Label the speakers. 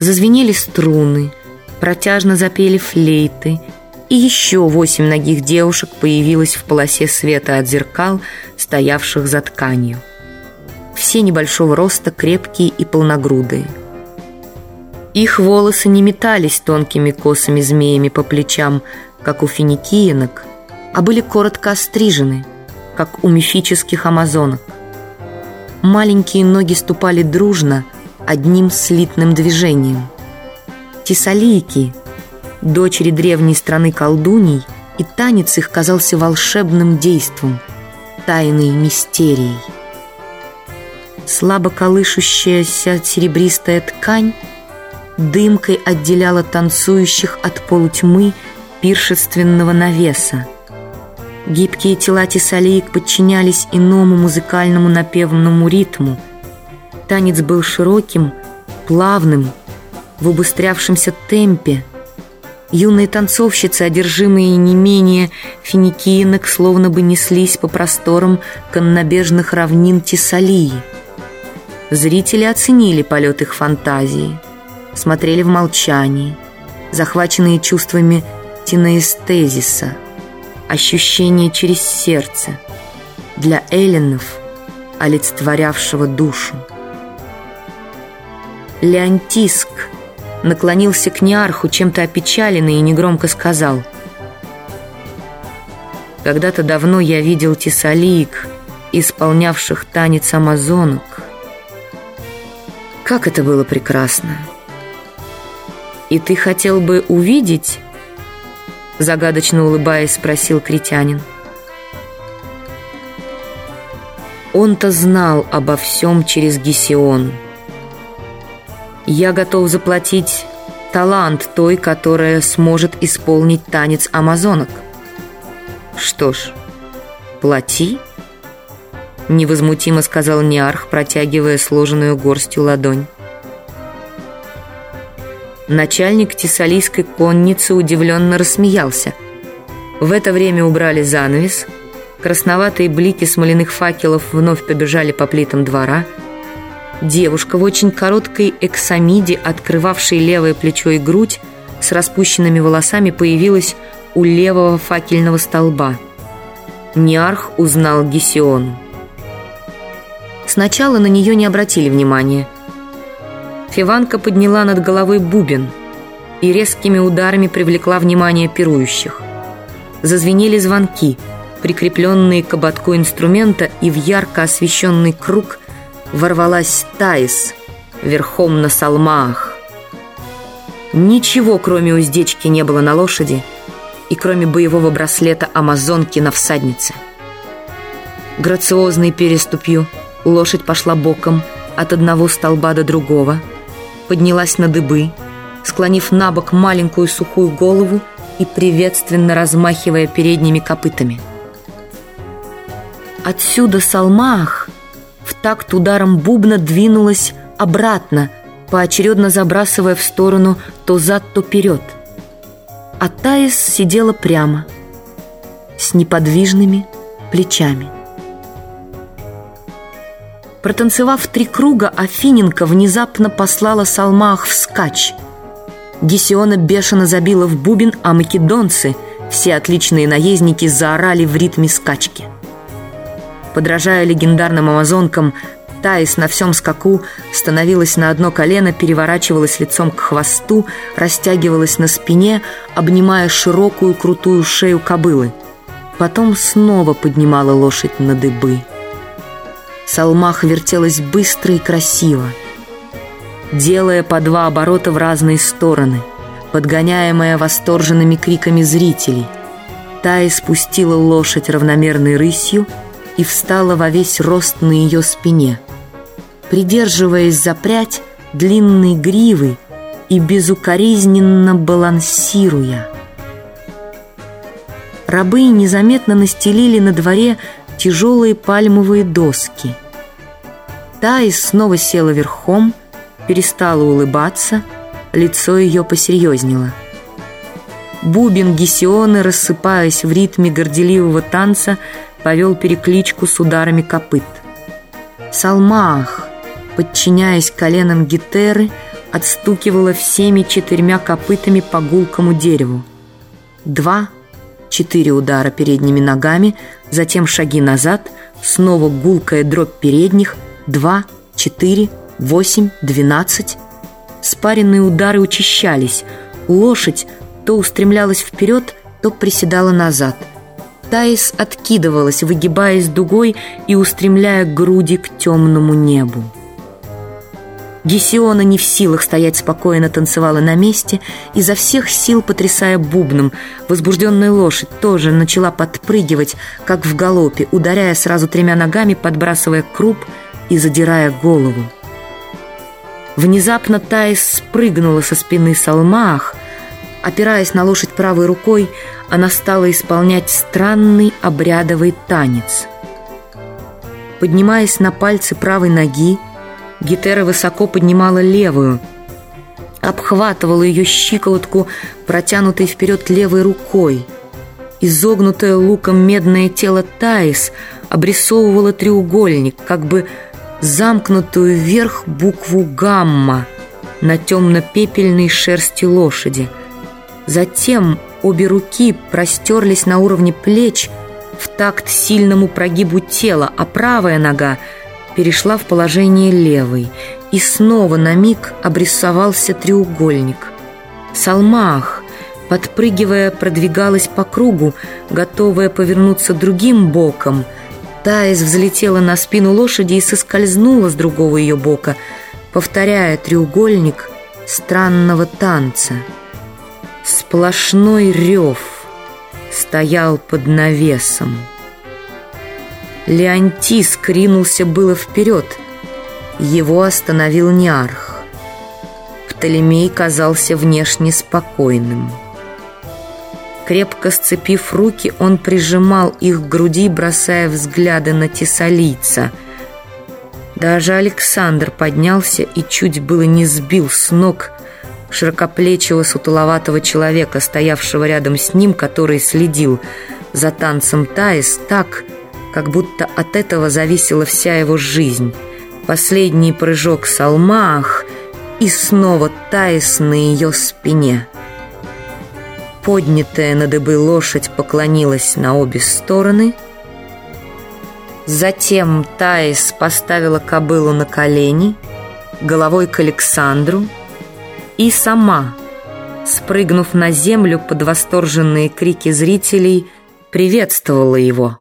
Speaker 1: Зазвенели струны, протяжно запели флейты, и еще восемь ногих девушек появилось в полосе света от зеркал, стоявших за тканью. Все небольшого роста, крепкие и полногрудые. Их волосы не метались тонкими косыми змеями по плечам, как у финикиенок, а были коротко острижены, как у мифических амазонок. Маленькие ноги ступали дружно, одним слитным движением. Тесалийки, дочери древней страны колдуний, и танец их казался волшебным действом, тайной мистерией. Слабо колышущаяся серебристая ткань дымкой отделяла танцующих от полутьмы пиршественного навеса. Гибкие тела тесалиек подчинялись иному музыкальному напевному ритму. Танец был широким, плавным, в убыстрявшемся темпе. Юные танцовщицы, одержимые не менее финикиенок, словно бы неслись по просторам коннобежных равнин Тесалии. Зрители оценили полет их фантазии, смотрели в молчании, захваченные чувствами тиноэстезиса, ощущение через сердце, для эллинов, олицетворявшего душу. Леонтиск наклонился к Неарху, чем-то опечаленный, и негромко сказал «Когда-то давно я видел тесалиек, исполнявших танец амазонок. Как это было прекрасно! И ты хотел бы увидеть Загадочно улыбаясь, спросил критянин. Он-то знал обо всем через Гесион. Я готов заплатить талант той, которая сможет исполнить танец амазонок. Что ж, плати, невозмутимо сказал Ниарх, протягивая сложенную горстью ладонь. Начальник тессалийской конницы удивленно рассмеялся. В это время убрали занавес, красноватые блики смоляных факелов вновь побежали по плитам двора. Девушка в очень короткой эксамиде, открывавшей левое плечо и грудь, с распущенными волосами появилась у левого факельного столба. Ниарх узнал Гесиону. Сначала на нее не обратили внимания – Фиванка подняла над головой бубен и резкими ударами привлекла внимание пирующих. Зазвенели звонки, прикрепленные к ободку инструмента, и в ярко освещенный круг ворвалась Таис верхом на салмаах. Ничего, кроме уздечки, не было на лошади и кроме боевого браслета амазонки на всаднице. Грациозной переступью лошадь пошла боком от одного столба до другого – поднялась на дыбы, склонив на бок маленькую сухую голову и приветственно размахивая передними копытами. Отсюда Салмах в такт ударом бубна двинулась обратно, поочередно забрасывая в сторону то зад, то вперед. А Таис сидела прямо, с неподвижными плечами. Протанцевав три круга, Афиненко внезапно послала Салмах вскачь. Гесиона бешено забила в бубен, а македонцы, все отличные наездники, заорали в ритме скачки. Подражая легендарным амазонкам, Таис на всем скаку становилась на одно колено, переворачивалась лицом к хвосту, растягивалась на спине, обнимая широкую крутую шею кобылы. Потом снова поднимала лошадь на дыбы. Салмах вертелась быстро и красиво, делая по два оборота в разные стороны, подгоняемая восторженными криками зрителей. Та спустила лошадь равномерной рысью и встала во весь рост на ее спине. Придерживаясь за прядь длинной гривы и безукоризненно балансируя. Рабы незаметно настелили на дворе тяжелые пальмовые доски. Таис снова села верхом, перестала улыбаться, лицо ее посерьезнело. Бубен Гесионы, рассыпаясь в ритме горделивого танца, повел перекличку с ударами копыт. Салмах, подчиняясь коленам Гетеры, отстукивала всеми четырьмя копытами по гулкому дереву. Два, четыре удара передними ногами, затем шаги назад, снова гулкая дробь передних, два, четыре, восемь, двенадцать. Спаренные удары учащались. Лошадь то устремлялась вперед, то приседала назад. Таис откидывалась, выгибаясь дугой и устремляя груди к темному небу. Гесиона не в силах стоять спокойно танцевала на месте, изо всех сил потрясая бубном. Возбужденная лошадь тоже начала подпрыгивать, как в галопе, ударяя сразу тремя ногами, подбрасывая круп и задирая голову. Внезапно Таис спрыгнула со спины Салмах. Опираясь на лошадь правой рукой, она стала исполнять странный обрядовый танец. Поднимаясь на пальцы правой ноги, Гетера высоко поднимала левую, обхватывала ее щиколотку, протянутой вперед левой рукой. Изогнутое луком медное тело Таис обрисовывало треугольник, как бы замкнутую вверх букву «гамма» на темно-пепельной шерсти лошади. Затем обе руки простерлись на уровне плеч в такт сильному прогибу тела, а правая нога перешла в положение левой, и снова на миг обрисовался треугольник. Салмах, подпрыгивая, продвигалась по кругу, готовая повернуться другим боком. Таис взлетела на спину лошади и соскользнула с другого ее бока, повторяя треугольник странного танца. Сплошной рев стоял под навесом. Леонтис кринулся было вперед. Его остановил Неарх. Птолемей казался внешне спокойным. Крепко сцепив руки, он прижимал их к груди, бросая взгляды на тесалийца. Даже Александр поднялся и чуть было не сбил с ног широкоплечего сутуловатого человека, стоявшего рядом с ним, который следил за танцем Таис так, как будто от этого зависела вся его жизнь. Последний прыжок с Алмах и снова Таис на ее спине. Поднятая на дыбы лошадь поклонилась на обе стороны. Затем Таис поставила кобылу на колени, головой к Александру, и сама, спрыгнув на землю под восторженные крики зрителей, приветствовала его.